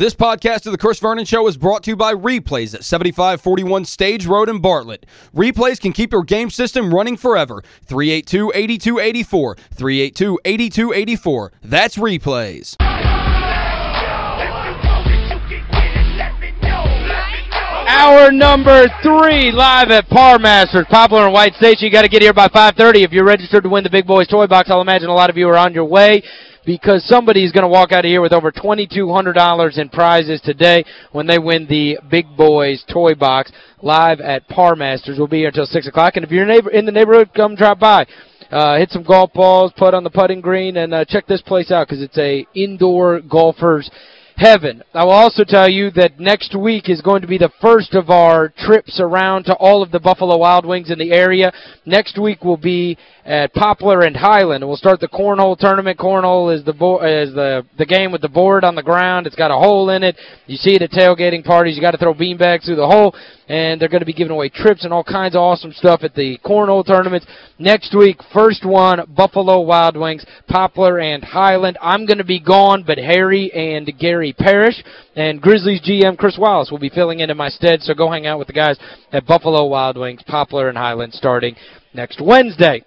This podcast of the Chris Vernon Show is brought to you by Replays at 7541 Stage Road in Bartlett. Replays can keep your game system running forever. 382-8284. 382-8284. That's Replays. Hour number three, live at Par Masters, Poplar and White Station. You got to get here by 5.30 if you're registered to win the Big Boys Toy Box. I'll imagine a lot of you are on your way because somebody's going to walk out of here with over $2,200 in prizes today when they win the Big Boys Toy Box live at Par Masters. We'll be here until 6 o'clock. And if you're neighbor in the neighborhood, come drop by. Uh, hit some golf balls, put on the putting green, and uh, check this place out because it's a indoor golfer's heaven. I will also tell you that next week is going to be the first of our trips around to all of the Buffalo Wild Wings in the area. Next week will be at Poplar and Highland. We'll start the cornhole tournament. Cornhole is the is the the game with the board on the ground. It's got a hole in it. You see it at tailgating parties. You got to throw beanbags through the hole and they're going to be giving away trips and all kinds of awesome stuff at the cornhole tournaments. Next week, first one, Buffalo Wild Wings, Poplar and Highland. I'm going to be gone, but Harry and Gary Parrish and Grizzlies GM Chris Wallace will be filling in in my stead, so go hang out with the guys at Buffalo Wild Wings, Poplar and Highland starting next Wednesday.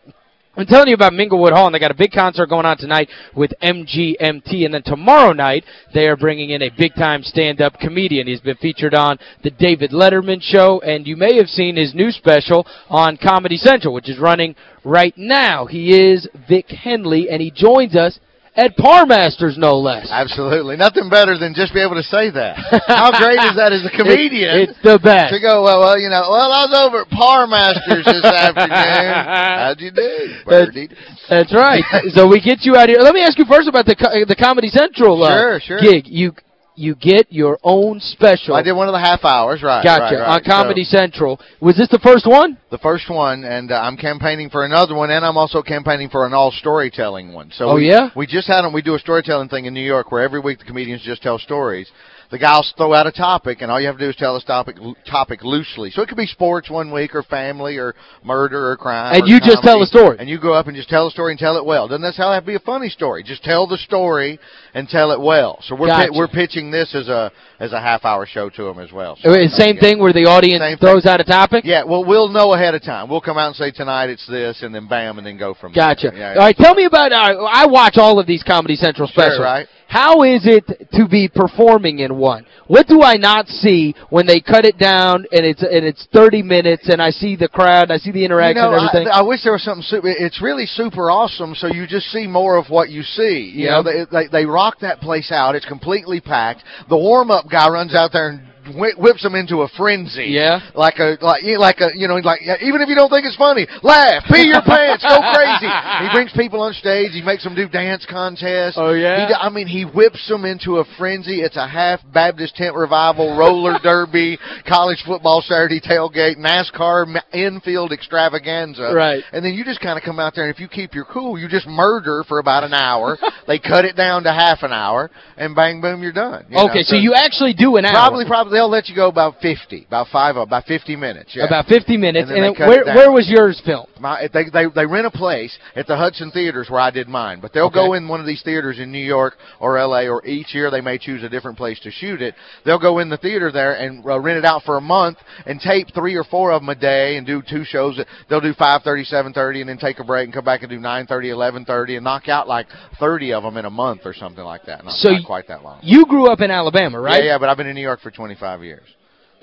I'm telling you about Minglewood Hall, and they got a big concert going on tonight with MGMT. And then tomorrow night, they are bringing in a big-time stand-up comedian. He's been featured on The David Letterman Show, and you may have seen his new special on Comedy Central, which is running right now. He is Vic Henley, and he joins us at Par Masters, no less. Absolutely. Nothing better than just be able to say that. How great is that as a comedian? It, it's the best. To go, well, well, you know, well, I was over at Par Masters this afternoon. How'd you do, Birdie? That's, that's right. so we get you out here. Let me ask you first about the the Comedy Central uh, sure, sure. gig. You you get your own special. I did one of the half hours, right. Gotcha, right, right. on Comedy so, Central. Was this the first one? The first one, and uh, I'm campaigning for another one, and I'm also campaigning for an all-storytelling one. So oh, we, yeah? We just had them. We do a storytelling thing in New York where every week the comedians just tell stories the guy will throw out a topic, and all you have to do is tell this topic topic loosely. So it could be sports one week, or family, or murder, or crime. And you comedy, just tell the story. And you go up and just tell the story and tell it well. Doesn't necessarily have to be a funny story. Just tell the story and tell it well. So we're gotcha. we're pitching this as a as a half hour show to them as well. So same thing where the audience same throws thing. out a topic? Yeah, well, we'll know ahead of time. We'll come out and say tonight it's this, and then bam, and then go from gotcha. there. Yeah, all right, tell me about, uh, I watch all of these Comedy Central specials. Sure, right. How is it to be performing in one? What do I not see when they cut it down and it's and it's 30 minutes and I see the crowd, I see the interaction you know, and everything? I, I wish there was something super, it's really super awesome so you just see more of what you see. You yeah. know, they, they they rock that place out. It's completely packed. The warm-up guy runs out there and whips them into a frenzy. Yeah. Like a like like a you know like even if you don't think it's funny, laugh, pee your pants, go crazy. He brings people on stage. He makes them do dance contests. Oh yeah. He, I mean, he whips them into a frenzy. It's a half Baptist tent revival, roller derby, college football Saturday tailgate, NASCAR infield extravaganza. Right. And then you just kind of come out there, and if you keep your cool, you just murder for about an hour. they cut it down to half an hour, and bang boom, you're done. You okay, know? so, so you actually do an hour. Probably, probably they'll let you go about 50, about five, about 50 minutes. Yeah. About 50 minutes. And, and where, where was yours filmed? My, they, they, they rent a place at the Hudson Theaters where I did mine. But they'll okay. go in one of these theaters in New York or L.A. or each year they may choose a different place to shoot it. They'll go in the theater there and uh, rent it out for a month and tape three or four of them a day and do two shows. They'll do 5.30, 7.30 and then take a break and come back and do 9.30, 11.30 and knock out like 30 of them in a month or something like that. Not, so not quite that long. You grew up in Alabama, right? Yeah, yeah, but I've been in New York for 25 years.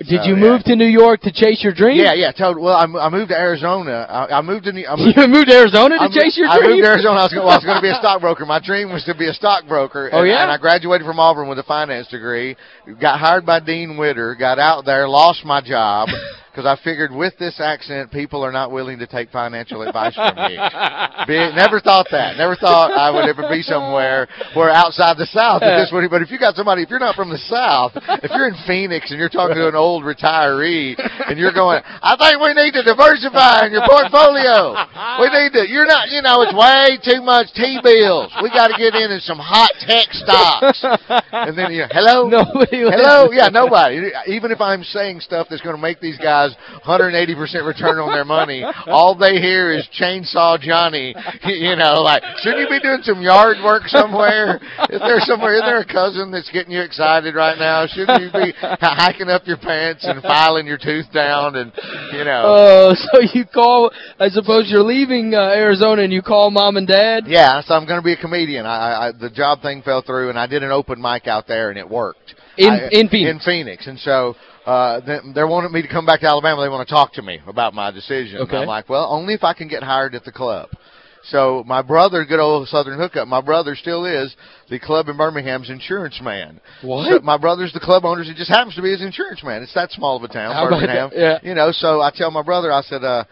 Did so, you yeah. move to New York to chase your dream? Yeah, yeah, totally. Well, I, I moved to Arizona. I, I moved to New I moved, You moved to Arizona to I chase your dream? I moved to Arizona. I was, well, I was going to be a stockbroker. My dream was to be a stockbroker. Oh, yeah? And I graduated from Auburn with a finance degree, got hired by Dean Witter, got out there, lost my job. because I figured with this accent, people are not willing to take financial advice from me. Be, never thought that. Never thought I would ever be somewhere where outside the South. That this would, but if you got somebody, if you're not from the South, if you're in Phoenix and you're talking to an old retiree and you're going, I think we need to diversify in your portfolio. We need to, you're not, you know, it's way too much T-bills. We got to get in in some hot tech stocks. And then, you hello? Nobody Hello? Yeah, nobody. Even if I'm saying stuff that's going to make these guys guys 180% return on their money. All they hear is Chainsaw Johnny. You know, like, shouldn't you be doing some yard work somewhere? Is there somewhere, is there a cousin that's getting you excited right now? Shouldn't you be hiking up your pants and filing your tooth down and, you know. Oh, so you call, I suppose you're leaving uh, Arizona and you call mom and dad? Yeah, so I'm going to be a comedian. I, I the job thing fell through, and I did an open mic out there, and it worked. In I, in Phoenix? In Phoenix. And so uh, they, they wanted me to come back to Alabama. They want to talk to me about my decision. Okay. I'm like, well, only if I can get hired at the club. So my brother, good old Southern hookup, my brother still is the club in Birmingham's insurance man. What? So my brother's the club owner. It just happens to be his insurance man. It's that small of a town, How Birmingham. Yeah. You know, so I tell my brother, I said, uh,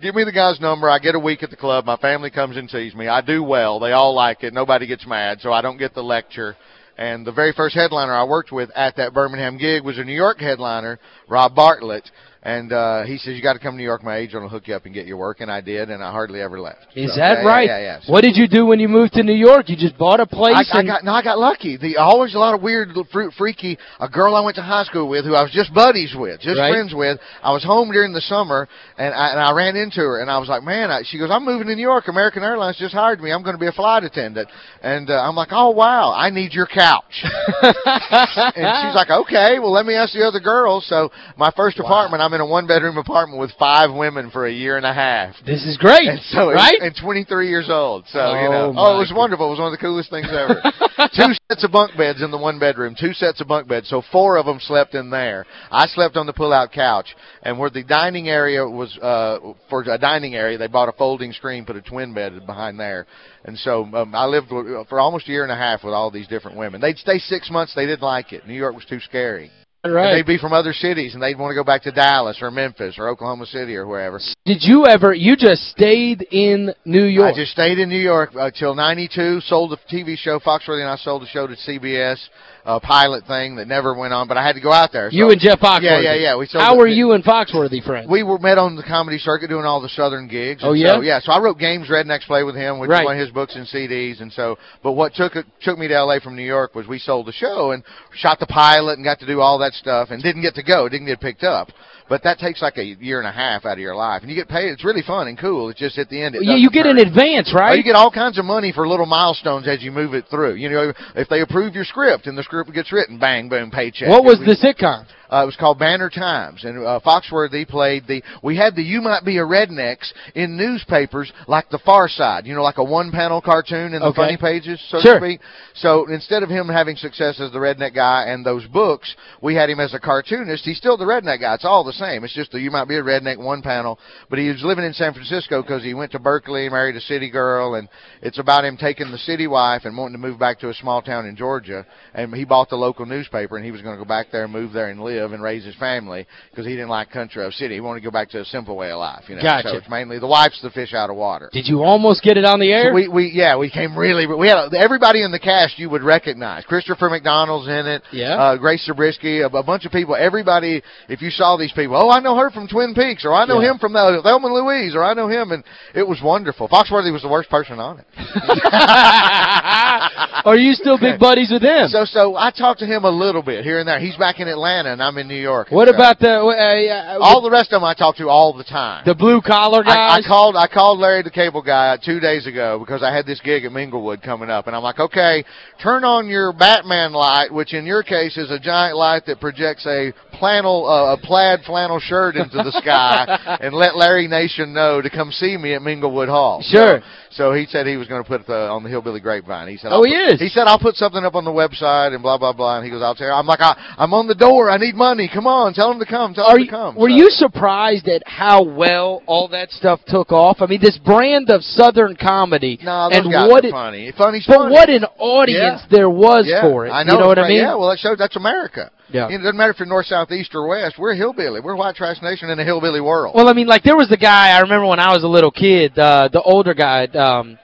give me the guy's number. I get a week at the club. My family comes and sees me. I do well. They all like it. Nobody gets mad, so I don't get the lecture. And the very first headliner I worked with at that Birmingham gig was a New York headliner, Rob Bartlett. And uh, he says, you got to come to New York. My agent will hook you up and get your work. And I did, and I hardly ever left. Is So, that yeah, right? Yeah, yeah. yeah. What did you do when you moved to New York? You just bought a place I, I got no, I got lucky. The always a lot of weird, freaky. A girl I went to high school with, who I was just buddies with, just Right. friends with. I was home during the summer, and I, and I ran into her, and I was like, "Man," I, she goes, "I'm moving to New York. American Airlines just hired me. I'm going to be a flight attendant." And uh, I'm like, "Oh wow, I need your couch." and she's like, "Okay, well, let me ask the other girls." So my first apartment, I'm in a one bedroom apartment with five women for a year and a half. this is great, And so, right? and 23 years old. So, Oh, you know. Oh, it was God. wonderful. It was one of the coolest things ever. two sets of bunk beds in the one bedroom, two sets of bunk beds. So four of them slept in there. I slept on the pull-out couch. And where the dining area was, uh, for a dining area, they bought a folding screen, put a twin bed behind there. And so um, I lived with, for almost a year and a half with all these different women. They'd stay six months. They didn't like it. New York was too scary. Right. they'd be from other cities, and they'd want to go back to Dallas or Memphis or Oklahoma City or wherever. Did you ever, you just stayed in New York? I just stayed in New York uh, till 92, sold a TV show, Foxworthy and I sold a show to CBS, a pilot thing that never went on, but I had to go out there. you and Jeff Foxworthy. Yeah, yeah, yeah. We How were you and Foxworthy friends? We were met on the comedy circuit doing all the southern gigs. Oh, yeah? So, yeah, so I wrote Games Rednecks Play with him, which Right. is one of his books and CDs. And so, but what took it, took me to LA from New York was we sold the show and shot the pilot and got to do all that stuff and didn't get to go, didn't get picked up. But that takes like a year and a half out of your life. And you get paid. It's really fun and cool. It's just at the end. It yeah, you get hurt. an advance, right? you get all kinds of money for little milestones as you move it through. You know, if they approve your script and the script gets written, bang, boom, paycheck. what was We- the sitcom? Uh, it was called Banner Times, and uh, Foxworthy played the. We had the "You Might Be a Rednecks" in newspapers, like the Far Side. You know, like a one-panel cartoon in the Okay. funny pages, so Sure. to speak. So instead of him having success as the redneck guy and those books, we had him as a cartoonist. He's still the redneck guy. It's all the same. It's just the "You Might Be a Redneck" one panel. But he was living in San Francisco because he went to Berkeley, married a city girl, and it's about him taking the city wife and wanting to move back to a small town in Georgia. And he bought the local newspaper, and he was going to go back there and move there and live and raise his family because he didn't like country or city. He wanted to go back to a simple way of life. You know, Gotcha. so it's mainly the wife's the fish out of water. Did you almost get it on the air? So we we yeah we came really we had everybody in the cast you would recognize Christopher McDonald's in it Yeah. uh, Grace Zabriskie a, a bunch of people everybody if you saw these people oh I know her from Twin Peaks or I know Yeah. him from the Thelma and Louise or I know him and it was wonderful Foxworthy was the worst person on it Are you still big buddies with him? so so I talked to him a little bit here and there he's back in Atlanta and I'm in New York what about the uh, uh, all the rest of them I talk to all the time the blue collar I, I called I called Larry the cable guy two days ago because I had this gig at Minglewood coming up and I'm like, okay, turn on your Batman light, which in your case is a giant light that projects a flannel uh, a plaid flannel shirt into the sky and let Larry Nation know to come see me at Minglewood Hall. Sure. So, so he said he was going to put the on the Hillbilly Grapevine. He said, Oh, I'll he put- is? He said I'll put something up on the website and blah blah blah. And he goes, I'll tell you. I'm like, I, I'm on the door. I need money. Come on, tell them to come. Tell Are you, to come. were So- you surprised at how well all that stuff took off? I mean, this brand of Southern comedy No, those and what it, funny. Funny's but funny. what an audience there was yeah, for it. I know. you know what I mean? Yeah, well, that shows that's America. Yeah. It doesn't matter if you're north, south, east, or west. We're hillbilly. We're white trash nation in a hillbilly world. Well, I mean, like there was the guy I remember when I was a little kid, uh the older guy um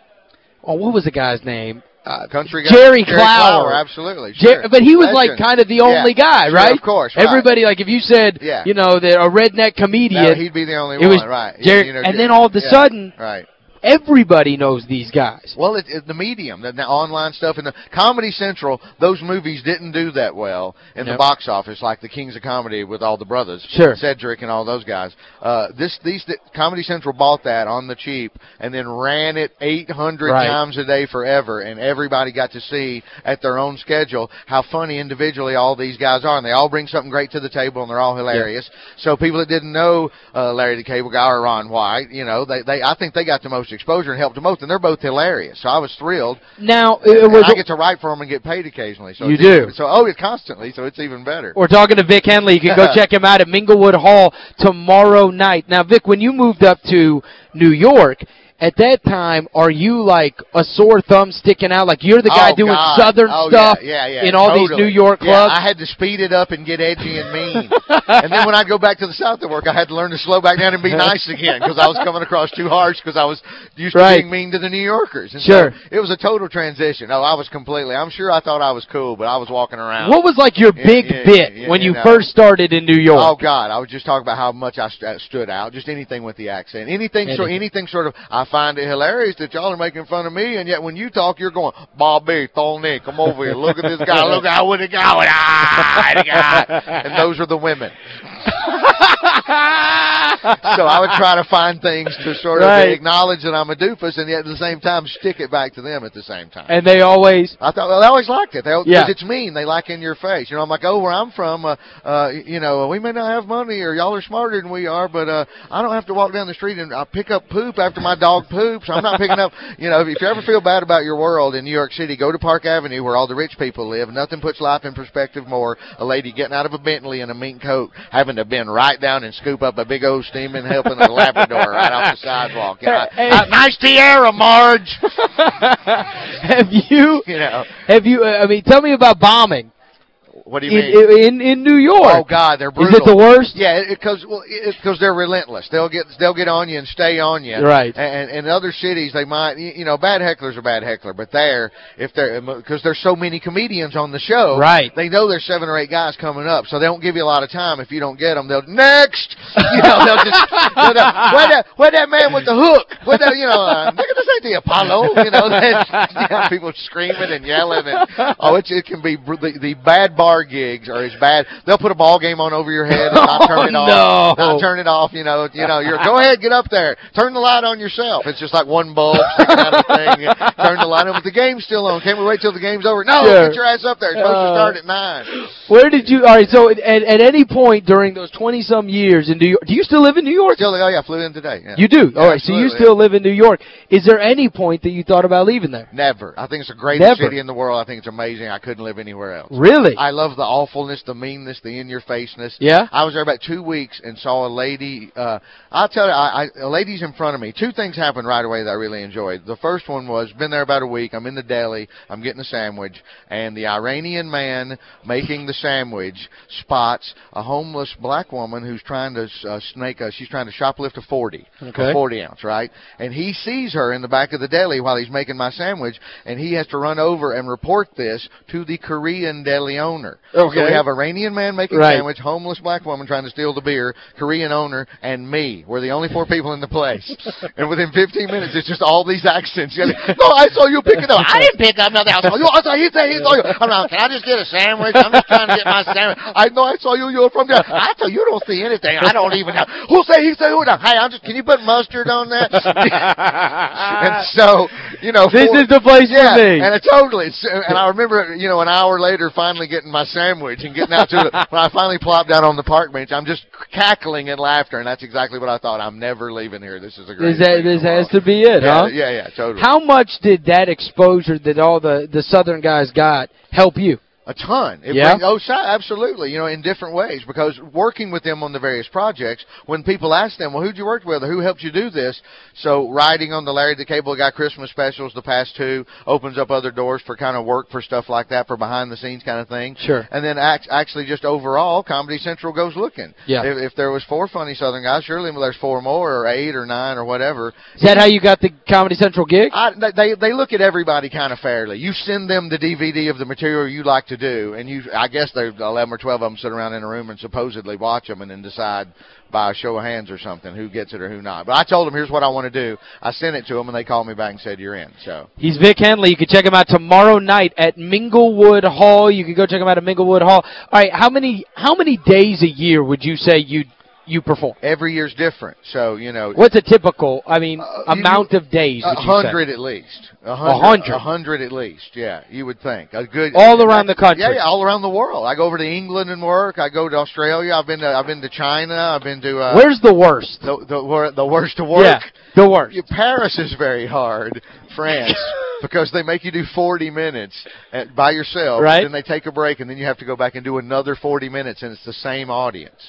oh, what was the guy's name? Uh, Country guy. Jerry Clower. absolutely. Jer- but he was like kind of the only Yeah, guy, sure, right? Of course, right. Everybody like if you said, Yeah. you know, that a redneck comedian, No, he'd be the only it one, was right. Jerry, You know, and Jer- then all of a yeah, sudden Right. Everybody knows these guys. Well, it, it, the medium, the, the, online stuff, and the Comedy Central, those movies didn't do that well in Yep. the box office, like the Kings of Comedy with all the brothers, Sure. Cedric and all those guys. Uh, this, these, the, Comedy Central bought that on the cheap and then ran it 800 Right. times a day forever, and everybody got to see at their own schedule how funny individually all these guys are, and they all bring something great to the table, and they're all hilarious. So people that didn't know uh, Larry the Cable Guy or Ron White, you know, they, they I think they got the most exposure and helped them most, and they're both hilarious. So I was thrilled. Now, it was I get to write for them and get paid occasionally. So You do. so oh, it's constantly. So it's even better. We're talking to Vic Henley. You can go check him out at Minglewood Hall tomorrow night. Now, Vic, when you moved up to New York, at that time, are you like a sore thumb sticking out? Like you're the guy Oh, doing God. Southern Oh, stuff yeah, yeah, yeah, in all these. New York clubs? Yeah, I had to speed it up and get edgy and mean. and then when I'd go back to the South to work, I had to learn to slow back down and be nice again because I was coming across too harsh because I was used Right. to being mean to the New Yorkers. And Sure. So it was a total transition. Oh, I was completely. I'm sure I thought I was cool, but I was walking around. What was like your big bit when you know. first started in New York? Oh God, I was just talking about how much I st uh, stood out. Just anything with the accent, anything, so Anything. anything sort of. I find it hilarious that y'all are making fun of me, and yet when you talk, you're going, Bobby, Tony, come over here. Look at this guy. Look at how would it go? Ah, the guy. And those are the women. so I would try to find things to sort of acknowledge that I'm a doofus, and yet at the same time stick it back to them at the same time. And they always I thought well, they always liked it. They because Yeah. it's mean. They like in your face. You know, I'm like, oh, where I'm from, uh, uh, you know, we may not have money, or y'all are smarter than we are, but uh, I don't have to walk down the street and I pick up poop after my dog poops. I'm not picking up. You know, if you ever feel bad about your world in New York City, go to Park Avenue where all the rich people live. Nothing puts life in perspective more. A lady getting out of a Bentley in a mink coat, having to bend right down and scoop up a big old steaming helping a Labrador right off the sidewalk. You know, Hey. "Uh, nice tiara, Marge. have you you know, have you uh, I mean tell me about bombing what do you in, mean? in in New York. Oh God, they're brutal. Is it the worst? Yeah, because well, because they're relentless. They'll get they'll get on you and stay on you. Right. And in other cities, they might you you know bad hecklers are bad heckler, but there if they're because there's so many comedians on the show. Right. They know there's seven or eight guys coming up, so they don't give you a lot of time. If you don't get them, they'll next. You know, they'll just they'll, where that where that man with the hook? Where that you know? Uh, this ain't the Apollo. You know, that, yeah, people screaming and yelling and oh, it it can be the, the bad bar gigs are as bad. They'll put a ball game on over your head and not turn it Oh, off. no. Not turn it off. You know, you know. You're go ahead, get up there, turn the light on yourself. It's just like one bulb out of thing. Turn the light on, but the game's still on. Can't we wait till the game's over? No, Sure. get your ass up there. It's supposed to Uh, start at nine. Where did you All right, so at at any point during those 20 some years in New York, do you still live in New York? Still, oh yeah, I flew in today. Yeah. You do. Yeah, All right, so you still live in New York. Is there any point that you thought about leaving there? Never. I think it's the greatest Never. city in the world. I think it's amazing. I couldn't live anywhere else. Really? I love the awfulness, the meanness, the in-your-faceness. Yeah? I was there about two weeks and saw a lady. Uh, I'll tell you, I, I, a lady's in front of me. Two things happened right away that I really enjoyed. The first one was been there about a week. I'm in the deli. I'm getting a sandwich, and the Iranian man making the sandwich spots a homeless black woman who's trying to uh, snake. A, she's trying to shoplift a 40, Okay. a 40 ounce, right? And he sees her in the back of the deli while he's making my sandwich, and he has to run over and report this to the Korean deli owner. So Okay. we have Iranian man making Right. sandwich, homeless black woman trying to steal the beer, Korean owner, and me. We're the only four people in the place. and within 15 minutes, it's just all these accents. Like, no, I saw you picking up. I didn't pick up nothing. I saw you. I saw he said he saw you. I'm like, can I just get a sandwich? I'm just trying to get my sandwich. I know I saw you. You're from there. I thought you don't see anything. I don't even know. Who say he say who? Now, Hey, I'm just. Can you put mustard on that? and so, you know, This four- is the place for yeah, me. and it totally. And I remember, you know, an hour later, finally getting my sandwich and getting out to it. When I finally plopped down on the park bench, I'm just cackling in laughter, and that's exactly what I thought. I'm never leaving here. This is a great. This, ha- this has to be it, yeah, huh? Yeah, yeah, totally. How much did that exposure that all the, the Southern guys got help you? A ton. It Yeah? brings- oh, so- absolutely. You know, in different ways. Because working with them on the various projects, when people ask them, well, who'd you work with or who helped you do this? So writing on the Larry the Cable Guy Christmas specials, the past two, opens up other doors for kind of work for stuff like that, for behind the scenes kind of thing. Sure. And then act, actually just overall, Comedy Central goes looking. Yeah. If, if there was four funny Southern guys, surely there's four more or eight or nine or whatever. Is that how you got the Comedy Central gig? I, they they look at everybody kind of fairly. You send them the DVD of the material you like to to do, and you, I guess there's 11 or 12 of them sit around in a room and supposedly watch them and then decide by a show of hands or something who gets it or who not. But I told them, here's what I want to do. I sent it to them, and they called me back and said, you're in. So He's Vic Henley. You can check him out tomorrow night at Minglewood Hall. You can go check him out at Minglewood Hall. All right, how many how many days a year would you say you you perform? Every year's different. So, you know. What's a typical, I mean, Uh, amount you- of days A would you say? hundred at least. A hundred. A hundred at least, yeah, you would think. A good All around the country? Yeah, yeah, all around the world. I go over to England and work. I go to Australia. I've been to I've been to China. I've been to uh Where's the worst? the the, the worst to work. Yeah, the worst. Paris is very hard. France because they make you do 40 minutes at, by yourself. Right. Then they take a break and then you have to go back and do another 40 minutes and it's the same audience.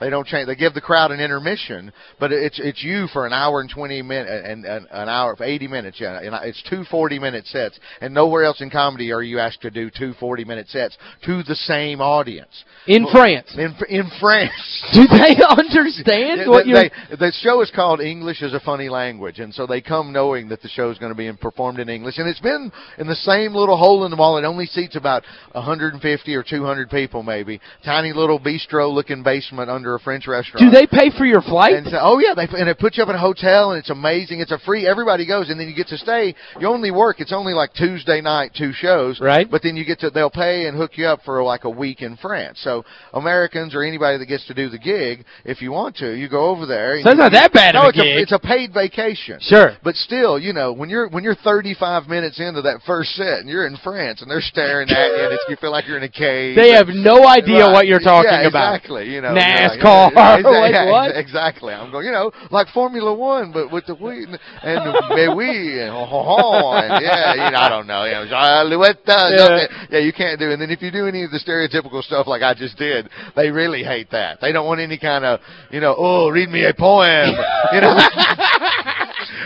They don't change. They give the crowd an intermission, but it's it's you for an hour and 20 minutes and, and an hour for 80 minutes. Yeah, and it's two 40 minute sets, and nowhere else in comedy are you asked to do two 40 minute sets to the same audience. In Well, France. In in France. Do they understand what you're... they- the show is called English is a Funny Language, and so they come knowing that the show is going to be performed in English. And it's been in the same little hole in the wall. It only seats about 150 or 200 people, maybe. Tiny little bistro-looking basement under a French restaurant. Do they pay for your flight? And so, oh yeah, they and it puts you up in a hotel, and it's amazing. It's a free. Everybody goes, and then you get to stay. You only work. It's only like Tuesday night, two shows. Right. But then you get to. They'll pay and hook you up for like a week in France. So Americans or anybody that gets to do the gig, if you want to, you go over there. So it's not that bad No, a it's a it's a paid vacation. Sure. But still, you know, when you're when you're 35 minutes into that first set and you're in France and they're staring at you and it's, you feel like you're in a cage. They have no idea Right. what you're talking yeah, about. Exactly. You know, NASCAR, Yeah, yeah, like what? Exactly. I'm going. You know, like Formula One, but with the wheat and, and the oui and ho ho ho and yeah, you know, I don't know. You know, Yeah. yeah, you can't do. And then if you do any of the stereotypical stuff like I just did, they really hate that. They don't want any kind of, you know, oh, read me a poem. You know.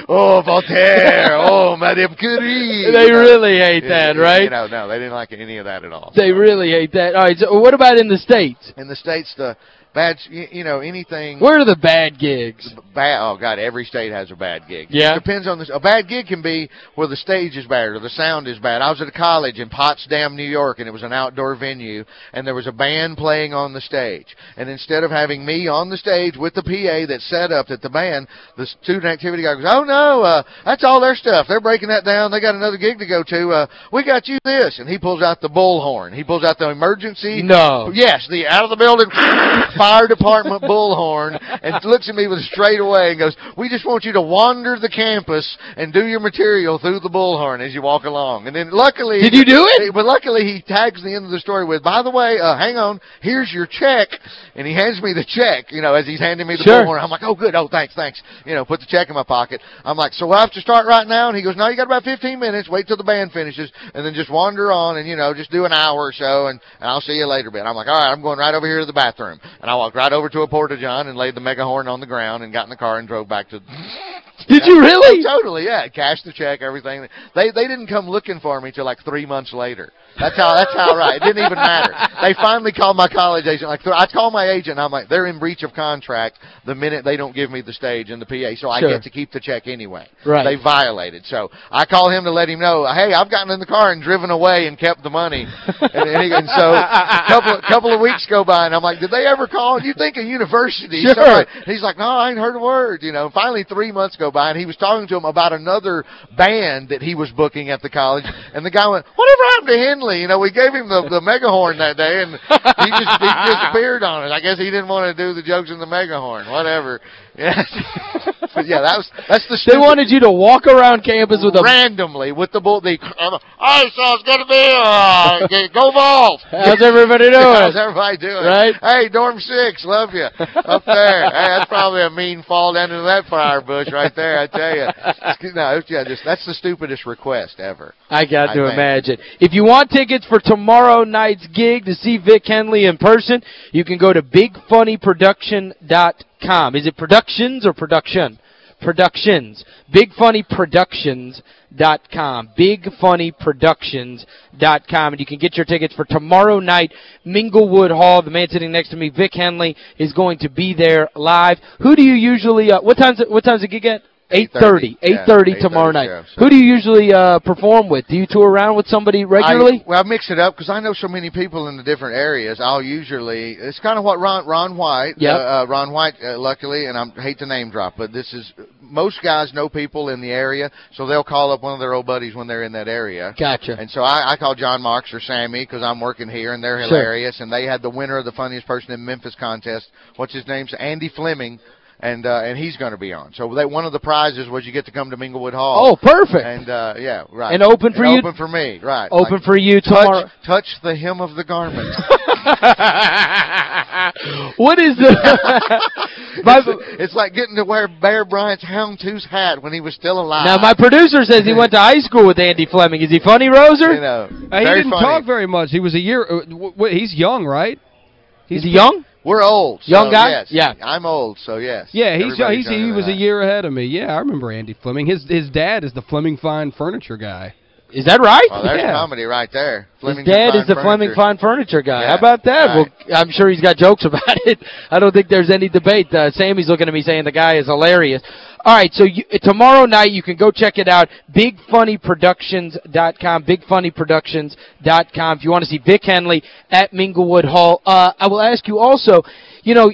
oh, Voltaire. Oh, Madame Curie. They You know. really hate that, right? You know, no, they didn't like any of that at all. They really hate that. All right, so what about in the States? In the states, the bad, you, you know, anything Where are the bad gigs? bad. Oh God, every state has a bad gig. Yeah. It depends on the. A bad gig can be where the stage is bad or the sound is bad. I was at a college in Potsdam, New York, and it was an outdoor venue, and there was a band playing on the stage. And instead of having me on the stage with the PA that set up that the band, the student activity guy goes, "Oh no, uh, that's all their stuff. They're breaking that down. They got another gig to go to. Uh, we got you this." And he pulls out the bullhorn. He pulls out the emergency No. Yes, the out of the building fire department bullhorn and looks at me with a straight away and goes, "We just want you to wander the campus and do your material through the bullhorn as you walk along." And then luckily Did you do it? But luckily he tags the end of the story with, "By the way, uh, hang on, here's your check." And he hands me the check, you know, as he's handing me the Sure. bullhorn. I'm like, "Oh good. Oh, thanks, thanks." You know, put the check in my pocket. I'm like, "So we'll have to start right now?" And he goes, "No, you got about 15 minutes. Wait till the band finishes and then just wander on and you know, just do an hour or so and, and I'll see you later, Ben." I'm like, "All right, I'm going right over here to the bathroom." And I walked right over to a porta john and laid the mega horn on the ground and got in the car and drove back to Did you really? Totally, yeah. Cashed the check, everything. They they didn't come looking for me till like three months later. That's how that's how right. It didn't even matter. They finally called my college agent. Like I called my agent. and I'm like, they're in breach of contract the minute they don't give me the stage and the PA, so I Sure. get to keep the check anyway. Right. They violated. So I call him to let him know. Hey, I've gotten in the car and driven away and kept the money. and, and, he, and so a couple couple of weeks go by, and I'm like, did they ever call? You think a university? Sure. somebody- He's like, no, I ain't heard a word. You know. Finally, three months go by, and he was talking to him about another band that he was booking at the college, and the guy went, whatever happened to Henley? You know, we gave him the the megahorn that day, and he just he disappeared on us. I guess he didn't want to do the jokes in the megahorn. Whatever. Yeah. But yeah, that was that's the. They wanted you to walk around campus with a... randomly with the bull. The uh, hey, so it's gonna be uh, go balls. How's everybody doing? How's everybody doing? Right? Hey, Dorm Six, love you up there. hey, that's probably a mean fall down into that fire bush right there. I tell you. No, yeah, just that's the stupidest request ever. I got I to think. imagine. If you want tickets for tomorrow night's gig to see Vic Henley in person, you can go to bigfunnyproduction.com. Is it productions or production? Productions. Bigfunnyproductions.com. Bigfunnyproductions.com. And you can get your tickets for tomorrow night, Minglewood Hall. The man sitting next to me, Vic Henley, is going to be there live. Who do you usually, uh, what time's, it- what time's the gig at? 8.30. 8.30 8:30 tomorrow night. show, so. Who do you usually uh, perform with? Do you tour around with somebody regularly? I, well, I mix it up because I know so many people in the different areas. I'll usually it's kind of what Ron Ron White, Yep. uh, uh, Ron White, uh, luckily, and I hate to name drop, but this is most guys know people in the area, so they'll call up one of their old buddies when they're in that area. gotcha. And so I, I call John Marks or Sammy because I'm working here and they're Sure. hilarious. And they had the winner of the funniest person in Memphis contest. What's his name? Andy Fleming, and uh, and he's going to be on. So they, one of the prizes was you get to come to Minglewood Hall. Oh, perfect. And uh, yeah, right. And open for you- Open for me, right? Open Like, for you tomorrow. touch, touch the hem of the garment. what is the... my, it's, it's like getting to wear Bear Bryant's Houndstooth hat when he was still alive. now, my producer says he went to high school with Andy Fleming. Is he funny, Roser? you know, Uh, he didn't funny. talk very much. He was a year uh, w w he's young, right? He's he young? We're old. so Young guy? Yes. Yeah. I'm old, so yes. Yeah, he's young. He's, he younger was a year ahead of me. Yeah, I remember Andy Fleming. His his dad is the Fleming Fine Furniture guy. Is that right? Oh, there's Yeah. comedy right there. His Fleming's dad is the Fleming Fine Furniture guy. Yeah, How about that? right. Well, I'm sure he's got jokes about it. I don't think there's any debate. Uh, Sammy's looking at me saying the guy is hilarious. All right, so you, tomorrow night you can go check it out, bigfunnyproductions.com, bigfunnyproductions.com. If you want to see Vic Henley at Minglewood Hall. Uh, I will ask you also, you know,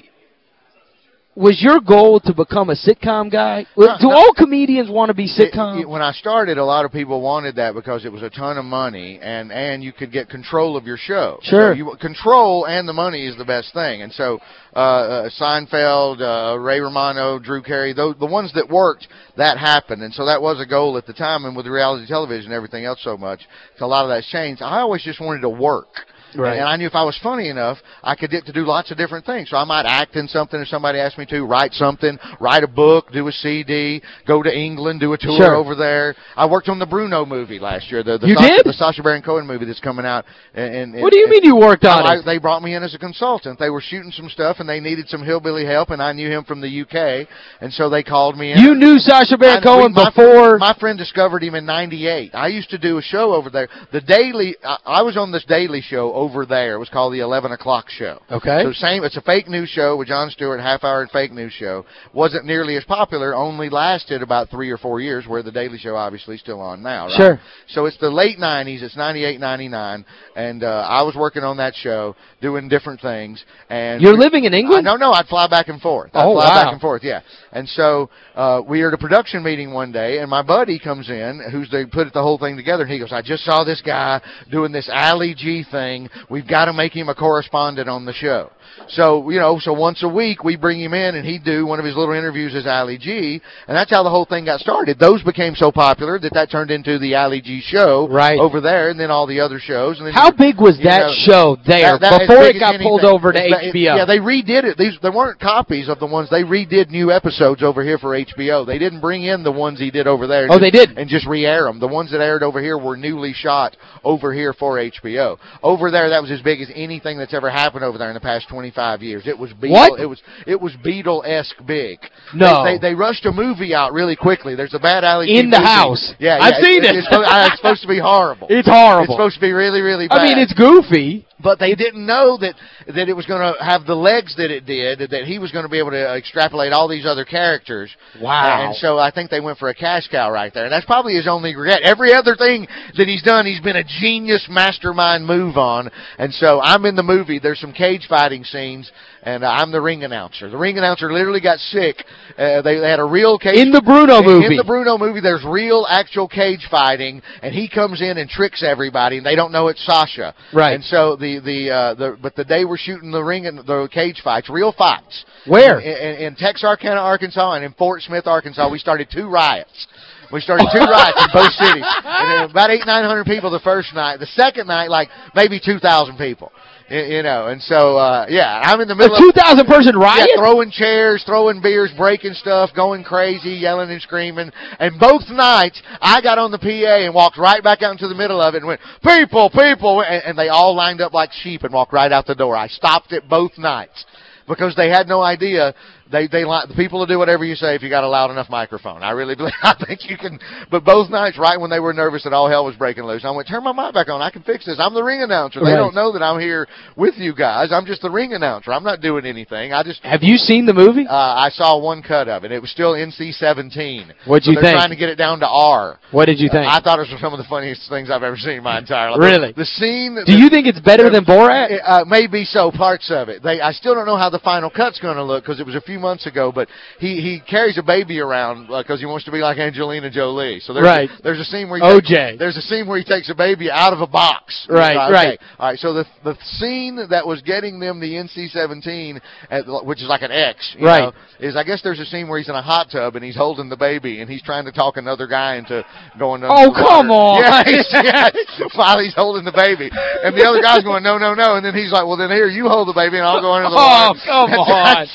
was your goal to become a sitcom guy? No, Do no. all comedians want to be It- it- when I started, a lot of people wanted that because it was a ton of money, and and you could get control of your show. Sure. So you, control and the money is the best thing. And so uh, uh, Seinfeld, uh, Ray Romano, Drew Carey, those, the ones that worked, that happened. And so that was a goal at the time. And with reality television and everything else so much, a lot of that's changed. I always just wanted to work. Right. And I knew if I was funny enough, I could get to do lots of different things. So I might act in something if somebody asked me to, write something, write a book, do a CD, go to England, do a tour Sure. over there. I worked on the Bruno movie last year, the, the You Sacha, did? the Sacha Baron Cohen movie that's coming out. And, and what do you mean you worked on I, it? they brought me in as a consultant. They were shooting some stuff and they needed some hillbilly help, and I knew him from the UK, and so they called me in. You knew Sacha Baron Cohen my, before... My friend discovered him in 98. I used to do a show over there. The Daily, I, I was on this Daily show over there. It was called the 11 o'clock show. Okay. So same, it's a fake news show with Jon Stewart, half hour and fake news show. Wasn't nearly as popular, only lasted about three or four years, where the Daily Show obviously is still on now, right? Sure. So it's the late 90s, it's 98, 99, and uh, I was working on that show, doing different things. and You're living in England? I, no, no, I'd fly back and forth. I'd Oh, fly wow. back and forth, yeah. And so uh, we were at a production meeting one day, and my buddy comes in, who's they put the whole thing together, and he goes, I just saw this guy doing this Ali G thing. We've got to make him a correspondent on the show. So, you know, so once a week we bring him in and he'd do one of his little interviews as Ali G, and that's how the whole thing got started. Those became so popular that that turned into the Ali G show Right. over there and then all the other shows. And then How big was that know, show there that- that- before it got pulled over to It's that- HBO? Yeah, they redid it. These There weren't copies of the ones. They redid new episodes over here for HBO. They didn't bring in the ones he did over there. Oh, just- they did? And just re-air them. The ones that aired over here were newly shot over here for HBO. Over there, that was as big as anything that's ever happened over there in the past 25 years. It was Beatle. What? It was it was Beatle-esque big. No. They, they, they rushed a movie out really quickly. There's a bad alley In the house. Yeah, I've yeah, seen it. It's, supposed, it's supposed to be horrible. It's horrible. It's supposed to be really, really bad. I mean, it's goofy. But they didn't know that that it was going to have the legs that it did, that he was going to be able to extrapolate all these other characters. Wow. And so I think they went for a cash cow right there. And that's probably his only regret. Every other thing that he's done, he's been a genius mastermind move on. And so I'm in the movie. There's some cage fighting scenes, and I'm the ring announcer. The ring announcer literally got sick. Uh, they, they had a real cage In the Bruno movie. In the Bruno movie, there's real, actual cage fighting, and he comes in and tricks everybody, and they don't know it's Sacha. Right. And so the the uh, the but the day we're shooting the ring and the cage fights, real fights. Where? In, in, in Texarkana, Arkansas, and in Fort Smith, Arkansas, we started two riots. We started two riots in both cities. And about eight, nine hundred people the first night. The second night, like maybe two thousand people. You, know, and so uh yeah, I'm in the A middle of 2,000 person riot? yeah, throwing chairs, throwing beers, breaking stuff, going crazy, yelling and screaming. And both nights, I got on the PA and walked right back out into the middle of it and went, people, people, and, and they all lined up like sheep and walked right out the door. I stopped it both nights because they had no idea they they like the people will do whatever you say if you got a loud enough microphone. I really believe I think you can but both nights right when they were nervous that all hell was breaking loose. I went, "Turn my mic back on. I can fix this. I'm the ring announcer. They don't know that I'm here with you guys. I'm just the ring announcer. I'm not doing anything. I just Have you seen the movie? uh, I saw one cut of it. It was still NC-17. What'd so you they're think? trying to get it down to R. What did you think? I thought it was some of the funniest things I've ever seen in my entire life. Really? The scene. Do you think it's better than Borat? Uh, maybe so, parts of it. They, I still don't know how the final cut's going to look because it was a few months ago. But he he carries a baby around uh, because he wants to be like Angelina Jolie. So there's Right. A, there's a scene where he OJ. Takes, there's a scene where he takes a baby out of a box. Right, Okay. right. All right. So the the scene that was getting them the NC-17, at, which is like an X, you Right. know, is I guess there's a scene where he's in a hot tub and he's holding the baby and he's trying to talk another guy into going. Oh, come on. Yeah, he's, yeah, while he's holding the baby, and the other guy's going no, no, no, and then he's like, well, then here you hold the baby and I'll go under the Oh, water. come on.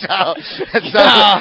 So, so,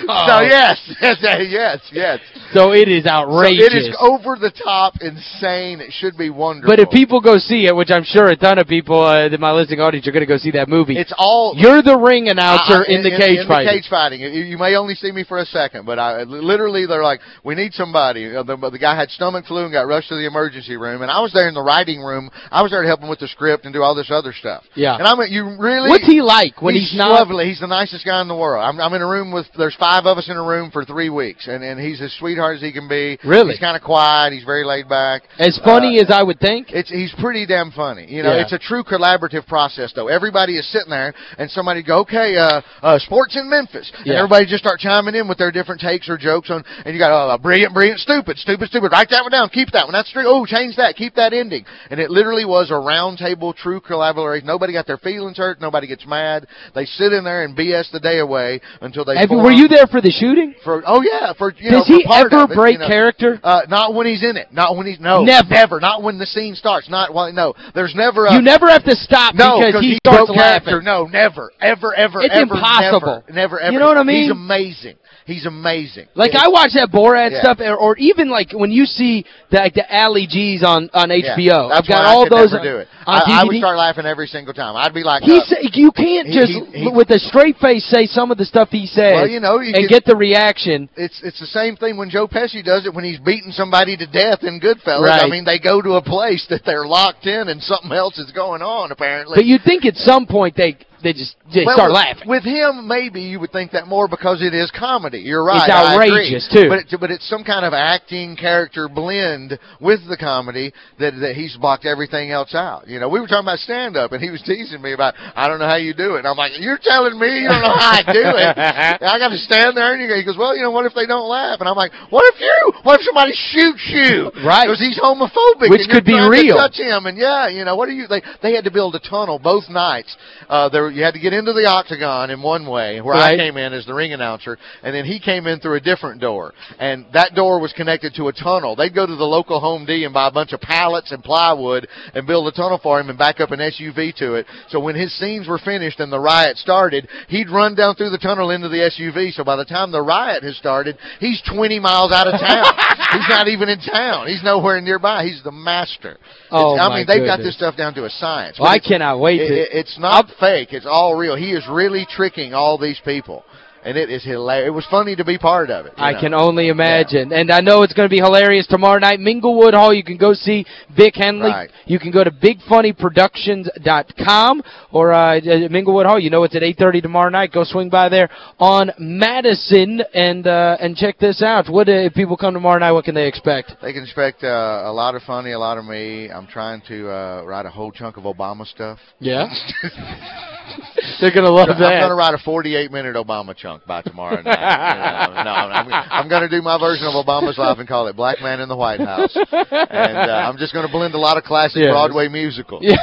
No. so yes, yes, yes, yes. So it is outrageous. So it is over the top, insane. It should be wonderful. but if people go see it, which I'm sure a ton of people uh, in my listening audience are going to go see that movie, it's all you're the ring announcer I- I- in the cage in fight. the cage fighting. You, you may only see me for a second, but I literally they're like, "We need somebody." Uh, The, the guy had stomach flu and got rushed to the emergency room, and I was there in the writing room. I was there to help him with the script and do all this other stuff. Yeah. And I mean, you really What's he like when he's, not? lovely. He's the nicest guy in the world. I'm, I'm in a room with there's five of us in a room for three weeks, and and he's as sweetheart as he can be. Really? He's kind of quiet. He's very laid back. As funny Uh, as I would think. it's he's pretty damn funny. You know, Yeah. it's a true collaborative process though. Everybody is sitting there and somebody go, "Okay, uh uh sports in Memphis." And Yeah. everybody just start chiming in with their different takes or jokes on and you got uh, brilliant, brilliant, stupid, stupid, stupid. Write that one down. Keep that one. That's true. Oh, change that. Keep that ending. And it literally was a round table true collaboration. Nobody got their feelings hurt, nobody gets mad. They sit in there and BS the day away until they Have, were you there for the shooting? for oh yeah, for you know, Does for he ever it, break you know. character? Uh, not when he's in it. Not when he's no, Never. never. Not when the scene starts. Not while no. There's never a you never have to stop no because he he starts character. laughing. No, never, ever, ever, It's ever, impossible. Never, never, ever. You know what I mean? He's amazing. He's amazing. Like I watch that Borat Yeah. stuff, or, or even like when you see the, like the Ali G's on on yeah, HBO. That's I've got all those on, do it. on I, I would start laughing every single time. I'd be like, He uh, say, you can't he- just he- he- with a straight face say some of the stuff he says Well, you know, you and can- get the reaction. it's it's the same thing when Joe Pesci does it when he's beating somebody to death in Goodfellas. Right. I mean, they go to a place that they're locked in and something else is going on apparently. But you'd think at some point they they just they Well, start with, laughing. With him, maybe you would think that more because it is comedy. You're right. It's outrageous, too. But, it, but it's some kind of acting character blend with the comedy that, that he's blocked everything else out. You know, we were talking about stand-up, and he was teasing me about, I don't know how you do it. And I'm like, you're telling me you don't know how I do it. I got to stand there, and he goes, well, you know, what if they don't laugh? And I'm like, what if you? What if somebody shoots you? Right. Because he's homophobic. Which could be trying to real. touch him, and yeah, you know, what are you? They they had to build a tunnel both nights. Uh, there you had to get into the octagon in one way, where I came in as the ring announcer, and then he came in through a different door, and that door was connected to a tunnel. They'd go to the local Home D and buy a bunch of pallets and plywood and build a tunnel for him and back up an SUV to it. So when his scenes were finished and the riot started, he'd run down through the tunnel into the SUV. So by the time the riot has started, he's 20 miles out of town. he's not even in town. He's nowhere nearby. He's the master. Oh, It's- I mean, they've got this stuff down to a science. Well, I cannot wait it- to it- it's not fake. It's all real. He is really tricking all these people. And it is hilarious. It was funny to be part of it. I know. can only imagine. And I know it's going to be hilarious tomorrow night. Minglewood Hall, you can go see Vic Henley. Right. You can go to bigfunnyproductions.com or uh, Minglewood Hall. You know it's at 8.30 tomorrow night. Go swing by there on Madison and uh, and check this out. What uh, If people come tomorrow night, what can they expect? They can expect uh, a lot of funny, a lot of me. I'm trying to uh, write a whole chunk of Obama stuff. Yeah? They're going to love that. I'm going to write a 48-minute Obama chunk by tomorrow night. You know, no, I'm, I'm going to do my version of Obama's life and call it Black Man in the White House. And uh, I'm just going to blend a lot of classic. Broadway musicals. Yeah.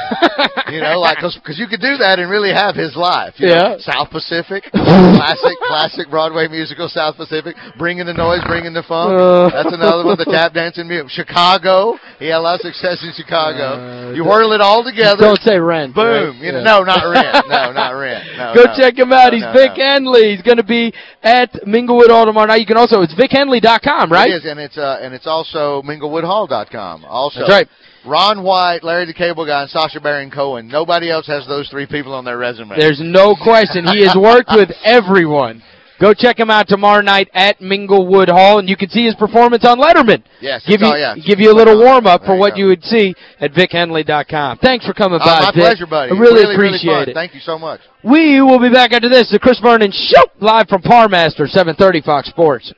You know, like because you could do that and really have his life. you know. Yeah. South Pacific, classic, classic Broadway musical. South Pacific, bringing the noise, bringing the funk. Uh. That's another one. The tap dancing music. Chicago, he had a lot of success in Chicago. Uh, you whirl it all together. Don't say rent. Boom. right? You know, Yeah. no, not rent. No, not rent. No, Go no. check him out. No, He's no, Vic no. Henley. He's going to be at Minglewood Hall tomorrow night. You can also, it's VicHenley.com, right? It is, and it's uh, and it's also minglewoodhall.com. Also, That's right. Ron White, Larry the Cable Guy, and Sacha Baron Cohen. Nobody else has those three people on their resume. There's no question. He has worked with everyone. Go check him out tomorrow night at Minglewood Hall, and you can see his performance on Letterman. Yes. Give you, oh, yeah. give you a little warm-up for you what go. you would see at VicHenley.com. Thanks for coming Uh, by, my Vic. pleasure, buddy. I really, really appreciate fun. it. Thank you so much. We will be back after this. The Chris Vernon Show, live from Parmaster, 730 Fox Sports.